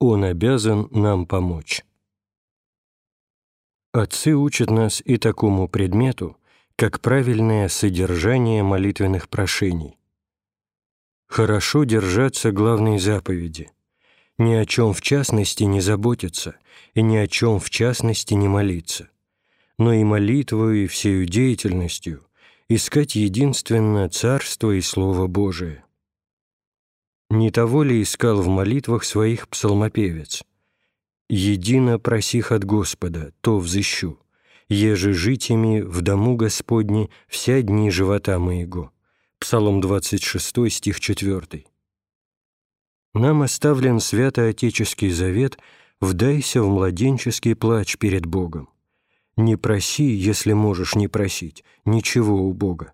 Он обязан нам помочь. Отцы учат нас и такому предмету, как правильное содержание молитвенных прошений. Хорошо держаться главной заповеди. Ни о чем в частности не заботиться и ни о чем в частности не молиться, но и молитвою и всею деятельностью искать единственно Царство и Слово Божие. Не того ли искал в молитвах своих псалмопевец? «Едино просих от Господа, то взыщу, еже жить в дому Господне вся дни живота моего». Псалом 26, стих 4. Нам оставлен святоотеческий завет «Вдайся в младенческий плач перед Богом». Не проси, если можешь не просить, ничего у Бога.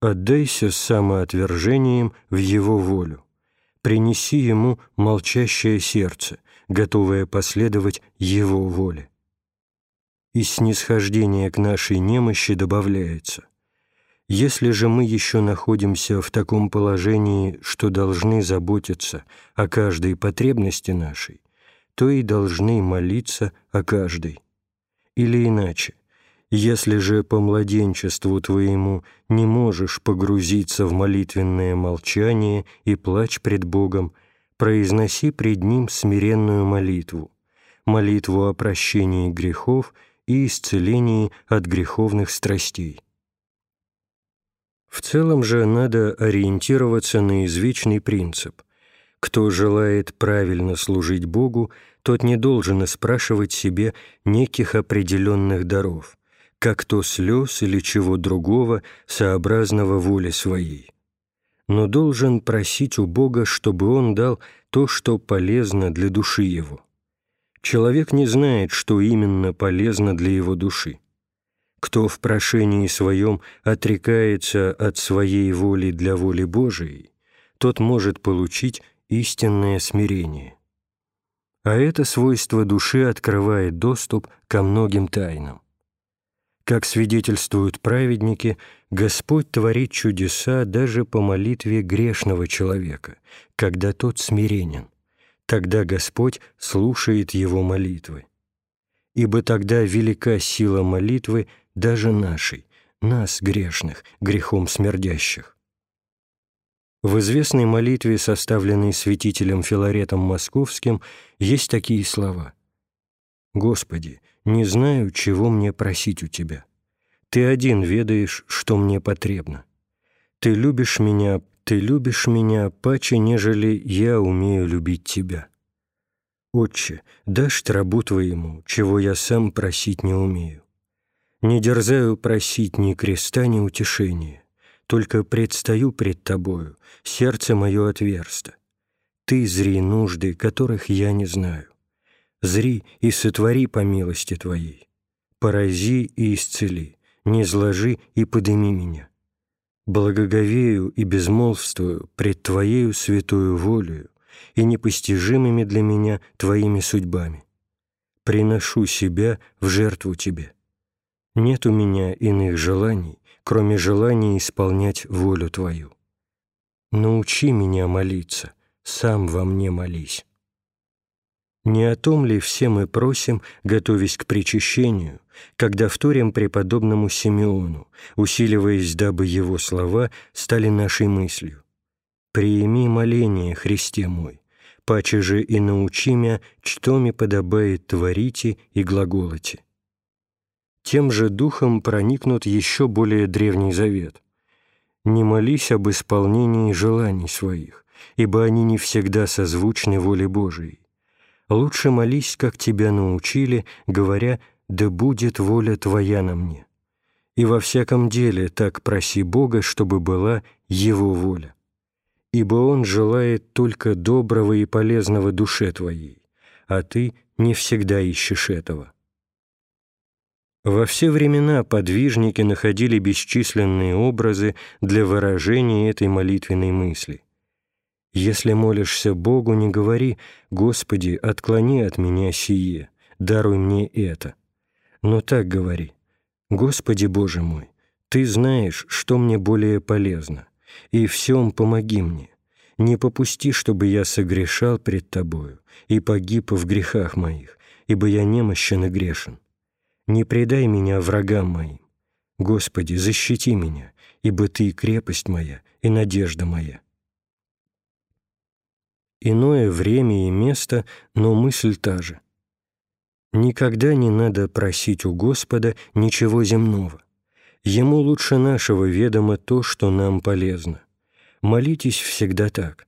Отдайся самоотвержением в Его волю. Принеси Ему молчащее сердце, готовое последовать Его воле. Из снисхождения к нашей немощи добавляется «Если же мы еще находимся в таком положении, что должны заботиться о каждой потребности нашей, то и должны молиться о каждой». Или иначе, если же по младенчеству твоему не можешь погрузиться в молитвенное молчание и плач пред Богом, произноси пред Ним смиренную молитву, молитву о прощении грехов и исцелении от греховных страстей. В целом же надо ориентироваться на извечный принцип. Кто желает правильно служить Богу, тот не должен спрашивать себе неких определенных даров, как то слез или чего другого, сообразного воле своей. Но должен просить у Бога, чтобы Он дал то, что полезно для души его. Человек не знает, что именно полезно для его души. Кто в прошении своем отрекается от своей воли для воли Божией, тот может получить истинное смирение а это свойство души открывает доступ ко многим тайнам. Как свидетельствуют праведники, Господь творит чудеса даже по молитве грешного человека, когда тот смиренен. Тогда Господь слушает его молитвы. Ибо тогда велика сила молитвы даже нашей, нас, грешных, грехом смердящих. В известной молитве, составленной святителем Филаретом Московским, есть такие слова. «Господи, не знаю, чего мне просить у Тебя. Ты один ведаешь, что мне потребно. Ты любишь меня, Ты любишь меня паче, нежели я умею любить Тебя. Отче, дашь рабу Твоему, чего я сам просить не умею. Не дерзаю просить ни креста, ни утешения только предстаю пред Тобою, сердце мое отверсто. Ты зри нужды, которых я не знаю. Зри и сотвори по милости Твоей. Порази и исцели, не зложи и подыми меня. Благоговею и безмолвствую пред Твоею святую волею и непостижимыми для меня Твоими судьбами. Приношу себя в жертву Тебе. Нет у меня иных желаний, кроме желания исполнять волю Твою. Научи меня молиться, сам во мне молись. Не о том ли все мы просим, готовясь к причащению, когда вторим преподобному Симеону, усиливаясь, дабы его слова стали нашей мыслью? «Приими моление, Христе мой, паче же и научи меня, что ми подобает творите и глаголоте» тем же духом проникнут еще более древний завет. «Не молись об исполнении желаний своих, ибо они не всегда созвучны воле Божией. Лучше молись, как тебя научили, говоря, да будет воля твоя на мне. И во всяком деле так проси Бога, чтобы была Его воля. Ибо Он желает только доброго и полезного душе твоей, а ты не всегда ищешь этого». Во все времена подвижники находили бесчисленные образы для выражения этой молитвенной мысли. Если молишься Богу, не говори «Господи, отклони от меня сие, даруй мне это». Но так говори «Господи Боже мой, Ты знаешь, что мне более полезно, и всем помоги мне. Не попусти, чтобы я согрешал пред Тобою и погиб в грехах моих, ибо я немощен и грешен. Не предай меня врагам моим. Господи, защити меня, ибо Ты крепость моя и надежда моя. Иное время и место, но мысль та же. Никогда не надо просить у Господа ничего земного. Ему лучше нашего ведомо то, что нам полезно. Молитесь всегда так.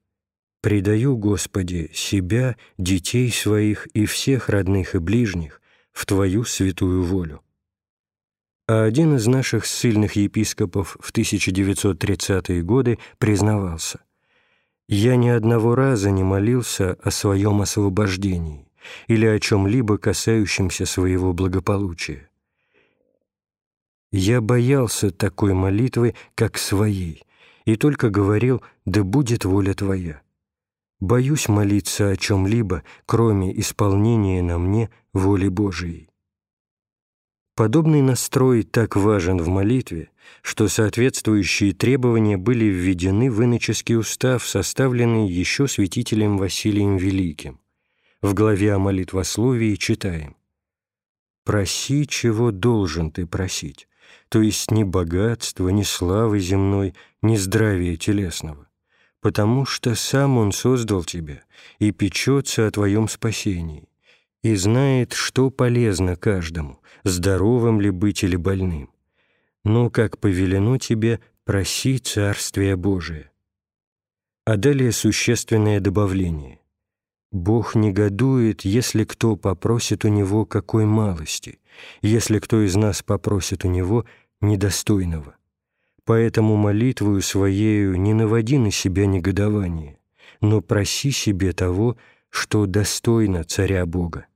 «Предаю, Господи, себя, детей своих и всех родных и ближних в Твою святую волю». А один из наших ссыльных епископов в 1930-е годы признавался «Я ни одного раза не молился о своем освобождении или о чем-либо касающемся своего благополучия. Я боялся такой молитвы, как своей, и только говорил «да будет воля Твоя». Боюсь молиться о чем-либо, кроме исполнения на мне воли Божией. Подобный настрой так важен в молитве, что соответствующие требования были введены в иноческий устав, составленный еще святителем Василием Великим. В главе о молитвословии читаем «Проси, чего должен ты просить, то есть ни богатства, ни славы земной, ни здравия телесного, потому что сам Он создал тебя и печется о твоем спасении, и знает, что полезно каждому, здоровым ли быть или больным. Но, как повелено тебе, проси Царствие Божие. А далее существенное добавление. Бог негодует, если кто попросит у Него какой малости, если кто из нас попросит у Него недостойного. Поэтому молитвою Своею не наводи на себя негодование, но проси себе того, что достойно Царя Бога.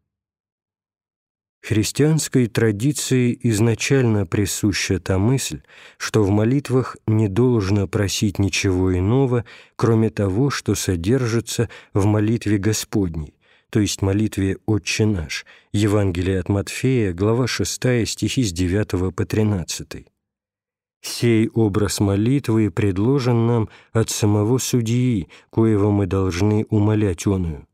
Христианской традиции изначально присуща та мысль, что в молитвах не должно просить ничего иного, кроме того, что содержится в молитве Господней, то есть молитве «Отче наш», Евангелие от Матфея, глава 6, стихи с 9 по 13. Сей образ молитвы предложен нам от самого судьи, коего мы должны умолять оную.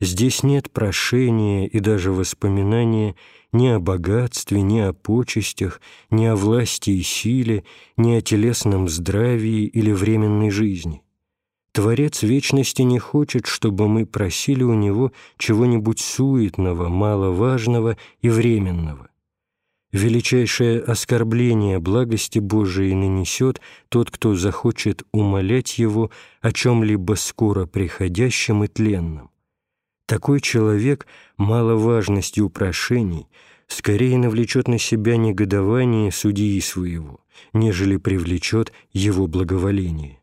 Здесь нет прошения и даже воспоминания ни о богатстве, ни о почестях, ни о власти и силе, ни о телесном здравии или временной жизни. Творец вечности не хочет, чтобы мы просили у Него чего-нибудь суетного, маловажного и временного. Величайшее оскорбление благости Божией нанесет тот, кто захочет умолять Его о чем-либо скоро приходящем и тленном. Такой человек маловажностью прошений скорее навлечет на себя негодование судьи своего, нежели привлечет его благоволение.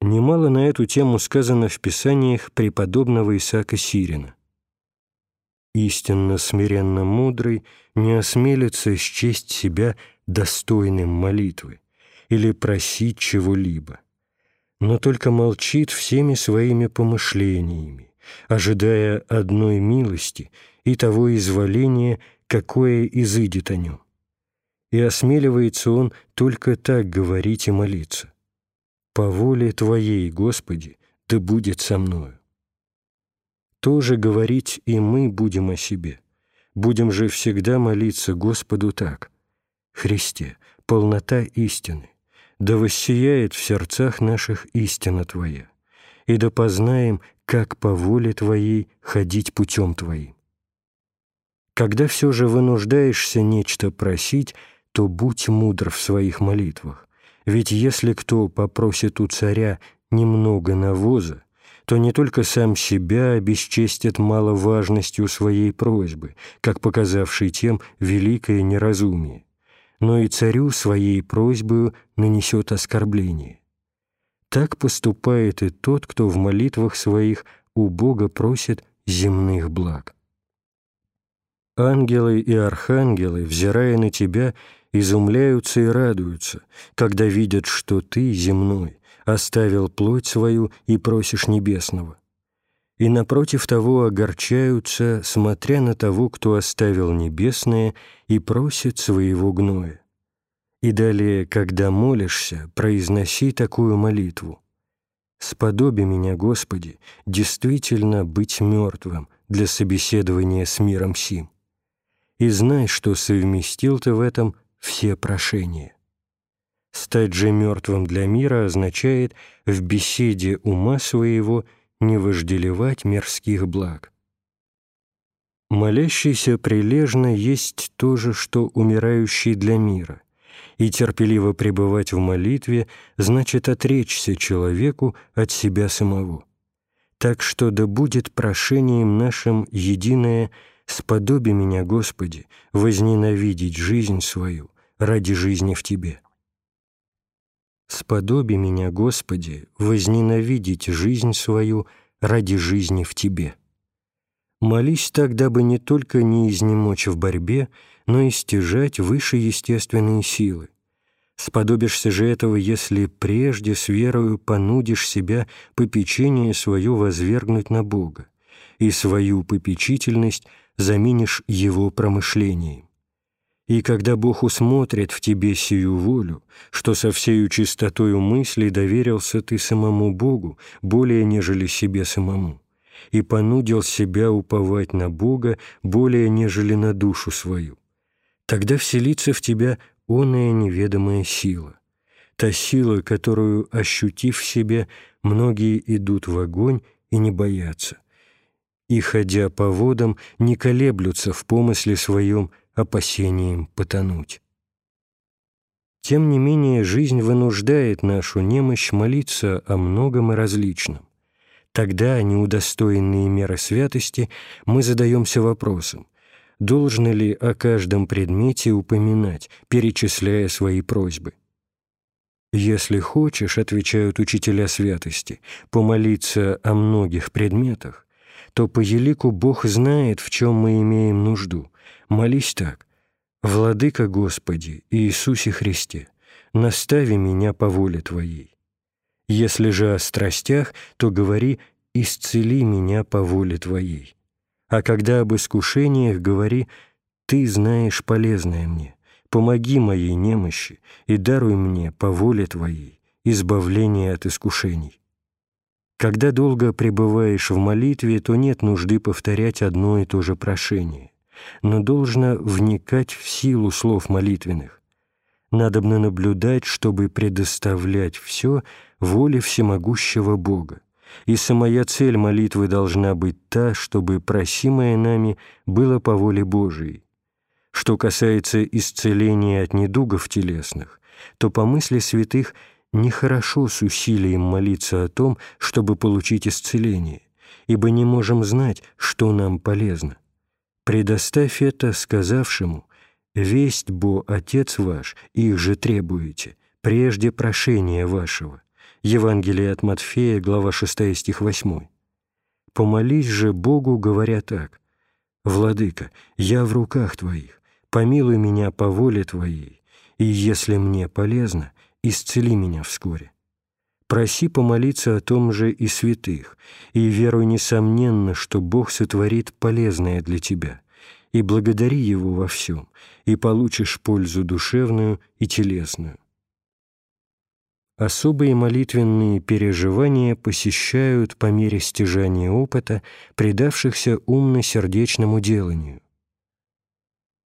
Немало на эту тему сказано в писаниях преподобного Исаака Сирина. «Истинно смиренно мудрый не осмелится счесть себя достойным молитвы или просить чего-либо, но только молчит всеми своими помышлениями, ожидая одной милости и того изволения, какое изыдет о нем. И осмеливается он только так говорить и молиться по воле Твоей, Господи, да будет со мною. Тоже говорить и мы будем о себе. Будем же всегда молиться Господу так. Христе, полнота истины, да воссияет в сердцах наших истина Твоя, и да познаем, как по воле Твоей ходить путем Твоим. Когда все же вынуждаешься нечто просить, то будь мудр в своих молитвах, ведь если кто попросит у царя немного навоза, то не только сам себя обесчестит маловажностью своей просьбы, как показавший тем великое неразумие, но и царю своей просьбою нанесет оскорбление. Так поступает и тот, кто в молитвах своих у Бога просит земных благ. Ангелы и архангелы, взирая на тебя, изумляются и радуются, когда видят, что ты, земной, оставил плоть свою и просишь небесного. И напротив того огорчаются, смотря на того, кто оставил небесное и просит своего гноя. И далее, когда молишься, произноси такую молитву. Сподоби меня, Господи, действительно быть мертвым для собеседования с миром сим. И знай, что совместил Ты в этом все прошения. Стать же мертвым для мира означает в беседе ума своего не вожделевать мирских благ. Молящийся прилежно есть то же, что умирающий для мира, и терпеливо пребывать в молитве значит отречься человеку от себя самого. Так что да будет прошением нашим единое «Сподоби меня, Господи, возненавидеть жизнь свою ради жизни в Тебе». «Сподоби меня, Господи, возненавидеть жизнь свою ради жизни в Тебе». Молись так, дабы не только не изнемочь в борьбе, но и стяжать выше естественные силы. Сподобишься же этого, если прежде с верою понудишь себя попечение свое возвергнуть на Бога и свою попечительность заменишь Его промышлением. И когда Бог усмотрит в тебе сию волю, что со всею чистотою мысли доверился ты самому Богу, более нежели себе самому, и понудил себя уповать на Бога более нежели на душу свою, тогда вселится в тебя оная неведомая сила, та сила, которую, ощутив в себе, многие идут в огонь и не боятся, и, ходя по водам, не колеблются в помысле своем опасением потонуть. Тем не менее, жизнь вынуждает нашу немощь молиться о многом и различном. Тогда, неудостоенные меры святости, мы задаемся вопросом, должно ли о каждом предмете упоминать, перечисляя свои просьбы. «Если хочешь, — отвечают учителя святости, — помолиться о многих предметах, то по елику Бог знает, в чем мы имеем нужду, Молись так. «Владыка Господи, Иисусе Христе, настави меня по воле Твоей. Если же о страстях, то говори «исцели меня по воле Твоей». А когда об искушениях, говори «ты знаешь полезное мне, помоги моей немощи и даруй мне по воле Твоей избавление от искушений». Когда долго пребываешь в молитве, то нет нужды повторять одно и то же прошение но должно вникать в силу слов молитвенных. Надобно наблюдать, чтобы предоставлять все воле всемогущего Бога. И самая цель молитвы должна быть та, чтобы просимое нами было по воле Божией. Что касается исцеления от недугов телесных, то по мысли святых нехорошо с усилием молиться о том, чтобы получить исцеление, ибо не можем знать, что нам полезно. Предоставь это сказавшему, «Весть, бо, Отец ваш, их же требуете, прежде прошения вашего». Евангелие от Матфея, глава 6, стих 8. «Помолись же Богу, говоря так, «Владыка, я в руках Твоих, помилуй меня по воле Твоей, и, если мне полезно, исцели меня вскоре». Проси помолиться о том же и святых, и веруй несомненно, что Бог сотворит полезное для тебя, и благодари Его во всем, и получишь пользу душевную и телесную. Особые молитвенные переживания посещают по мере стяжания опыта предавшихся умно-сердечному деланию.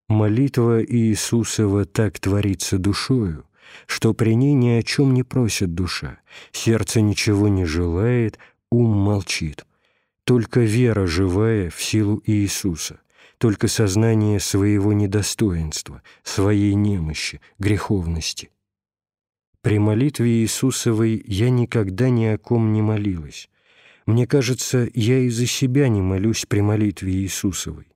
Молитва Иисусова так творится душою, что при ней ни о чем не просит душа, сердце ничего не желает, ум молчит. Только вера живая в силу Иисуса, только сознание своего недостоинства, своей немощи, греховности. При молитве Иисусовой я никогда ни о ком не молилась. Мне кажется, я и за себя не молюсь при молитве Иисусовой.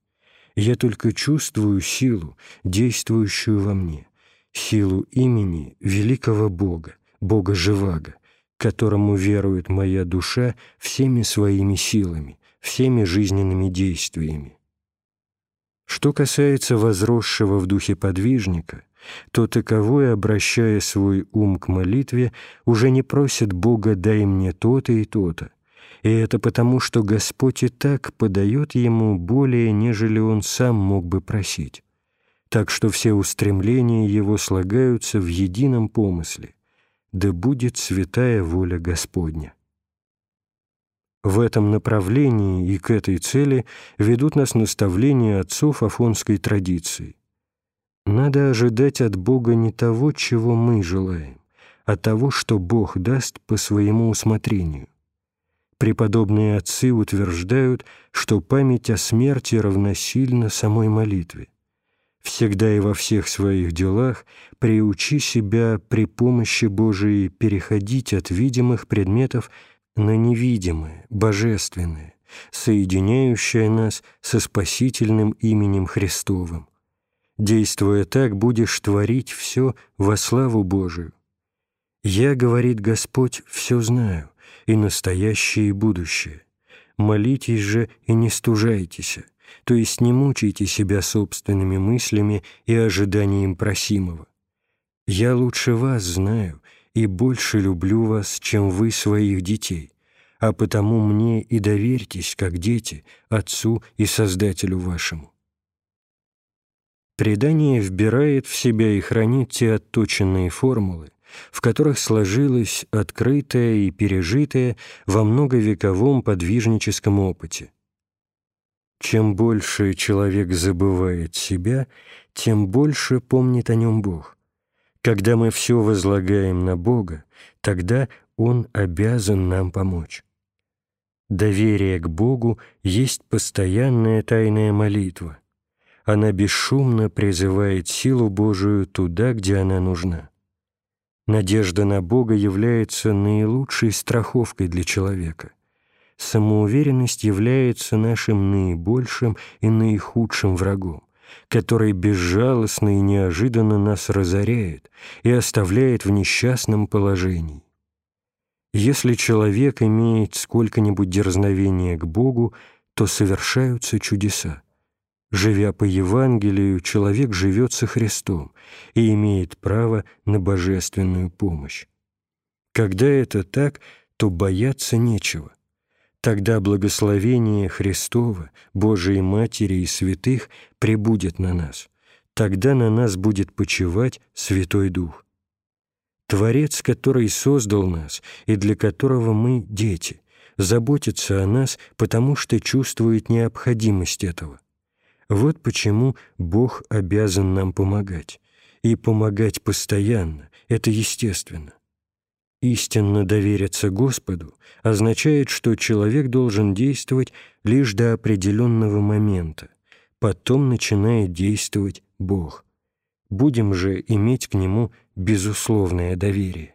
Я только чувствую силу, действующую во мне силу имени великого Бога, Бога Живаго, которому верует моя душа всеми своими силами, всеми жизненными действиями. Что касается возросшего в духе подвижника, то таковой, обращая свой ум к молитве, уже не просит Бога «дай мне то-то и то-то», и это потому, что Господь и так подает ему более, нежели он сам мог бы просить. Так что все устремления его слагаются в едином помысле, да будет святая воля Господня. В этом направлении и к этой цели ведут нас наставления отцов афонской традиции. Надо ожидать от Бога не того, чего мы желаем, а того, что Бог даст по своему усмотрению. Преподобные отцы утверждают, что память о смерти равносильна самой молитве. Всегда и во всех своих делах приучи себя при помощи Божией переходить от видимых предметов на невидимое, божественное, соединяющее нас со спасительным именем Христовым. Действуя так, будешь творить все во славу Божию. «Я, — говорит Господь, — все знаю, и настоящее, и будущее. Молитесь же и не стужайтесь, то есть не мучайте себя собственными мыслями и ожиданием просимого. Я лучше вас знаю и больше люблю вас, чем вы своих детей, а потому мне и доверьтесь, как дети, Отцу и Создателю вашему. Предание вбирает в себя и хранит те отточенные формулы, в которых сложилось открытое и пережитое во многовековом подвижническом опыте. Чем больше человек забывает себя, тем больше помнит о нем Бог. Когда мы все возлагаем на Бога, тогда Он обязан нам помочь. Доверие к Богу есть постоянная тайная молитва. Она бесшумно призывает силу Божию туда, где она нужна. Надежда на Бога является наилучшей страховкой для человека. Самоуверенность является нашим наибольшим и наихудшим врагом, который безжалостно и неожиданно нас разоряет и оставляет в несчастном положении. Если человек имеет сколько-нибудь дерзновения к Богу, то совершаются чудеса. Живя по Евангелию, человек живет со Христом и имеет право на божественную помощь. Когда это так, то бояться нечего. Тогда благословение Христова, Божией Матери и святых пребудет на нас. Тогда на нас будет почивать Святой Дух. Творец, который создал нас и для которого мы дети, заботится о нас, потому что чувствует необходимость этого – вот почему Бог обязан нам помогать. И помогать постоянно – это естественно. Истинно довериться Господу означает, что человек должен действовать лишь до определенного момента, потом начинает действовать Бог. Будем же иметь к Нему безусловное доверие.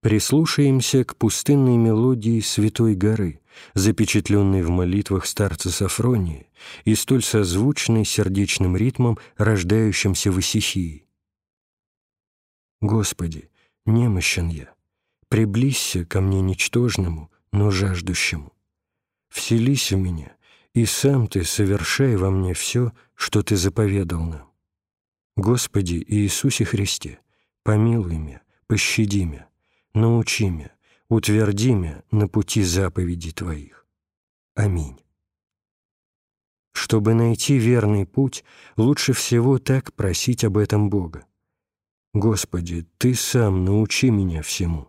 Прислушаемся к пустынной мелодии Святой горы, запечатленной в молитвах старца Сафрония и столь созвучной сердечным ритмом, рождающимся в Исихии. «Господи, немощен я, приблизься ко мне ничтожному, но жаждущему. Вселись в меня, и сам Ты совершай во мне все, что Ты заповедал нам. Господи Иисусе Христе, помилуй меня, пощади меня, научи меня, утверди меня на пути заповедей Твоих. Аминь. Чтобы найти верный путь, лучше всего так просить об этом Бога. Господи, Ты сам научи меня всему.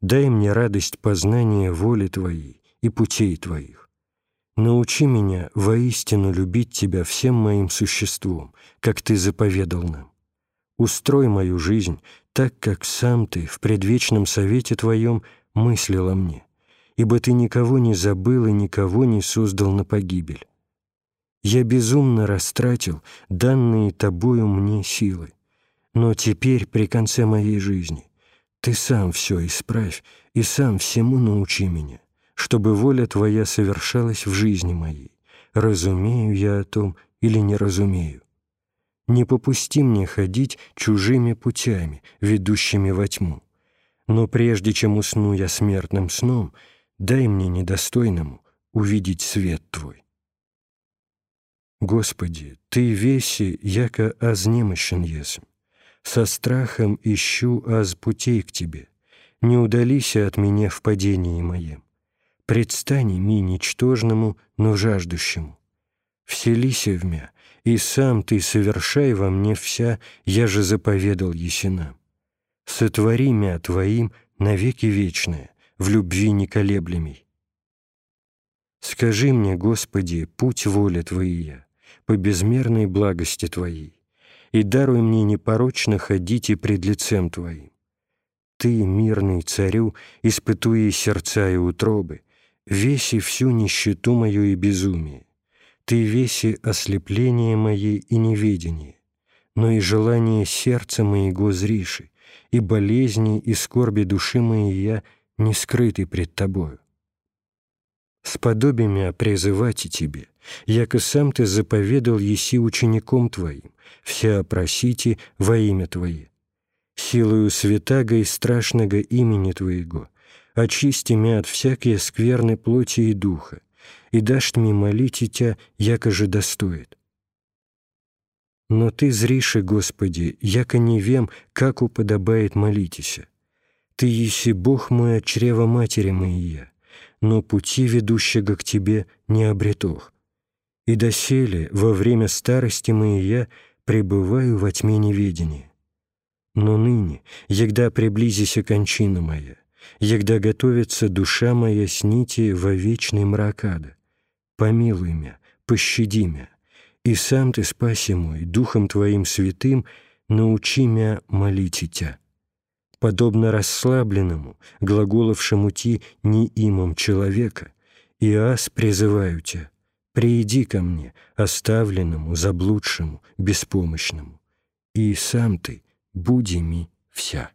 Дай мне радость познания воли Твоей и путей Твоих. Научи меня воистину любить Тебя всем моим существом, как Ты заповедал нам. Устрой мою жизнь так, как сам Ты в предвечном совете Твоем мыслила мне, ибо Ты никого не забыл и никого не создал на погибель. Я безумно растратил данные Тобою мне силы, но теперь, при конце моей жизни, Ты сам все исправь и сам всему научи меня, чтобы воля Твоя совершалась в жизни моей, разумею я о том или не разумею. Не попусти мне ходить чужими путями, ведущими во тьму. Но прежде чем усну я смертным сном, дай мне недостойному увидеть свет Твой. Господи, Ты веси, яко аз немощен есмь. Со страхом ищу аз путей к Тебе. Не удалися от меня в падении моем. Предстани ми ничтожному, но жаждущему. Вселися в мя, и сам Ты совершай во мне вся, я же заповедал есенам. Сотвори мя Твоим навеки вечное, в любви неколеблемей. Скажи мне, Господи, путь воли Твоя, по безмерной благости Твоей, и даруй мне непорочно ходить и пред лицем Твоим. Ты, мирный царю, испытуя сердца и утробы, веси всю нищету мою и безумие. Ты веси ослепление мое и неведение, но и желание сердца моего зриши, и болезни, и скорби души моей я не скрытый пред Тобою. Сподоби меня призывать и Тебе, яко сам Ты заповедал еси учеником Твоим, вся просите во имя Твое. Силою святаго и страшного имени Твоего, очисти меня от всякие скверной плоти и духа, и дашь мне молить и Тя, яко же достоит. Но Ты зриши, Господи, яко не вем, как уподобает молитеся. Ты еси Бог мой от чрева матери моей, но пути, ведущего к Тебе, не обретох. И доселе, во время старости моей я, пребываю во тьме неведения. Но ныне, егда приблизися кончина моя, егда готовится душа моя с нити во вечный мрак ада, помилуй мя, пощади мя, и сам Ты, спаси мой, Духом Твоим святым, научи мя молить Тя подобно расслабленному, глаголовшему ти неимом человека, и ас призываю тебя, прииди ко мне, оставленному, заблудшему, беспомощному, и сам ты буди ми вся.